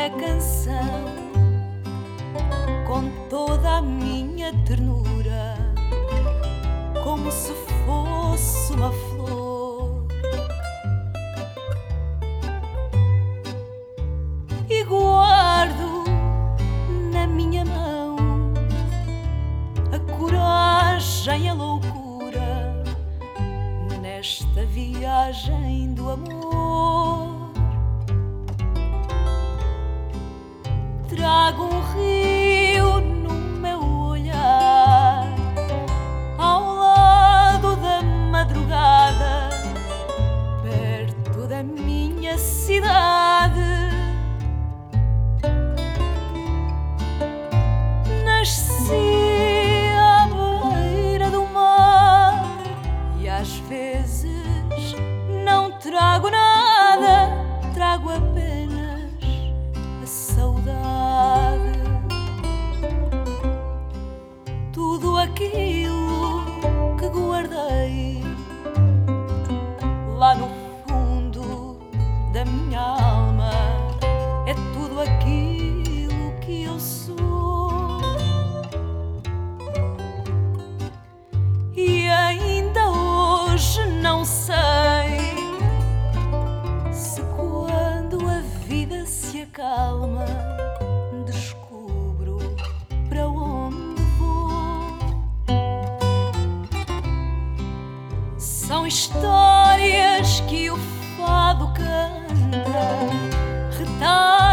minha canção, com toda a minha ternura, como se fosse uma flor. E guardo na minha mão a coragem, a loucura nesta viagem do amor. Cidade. Nasci à beira do mar e às vezes não trago nada, trago apenas a saudade. Tudo aquilo São histórias que o fado canta, retalhos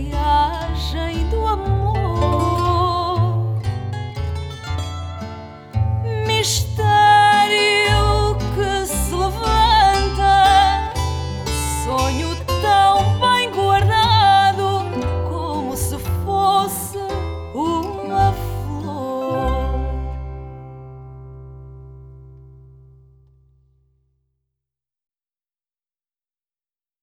viagem do amor.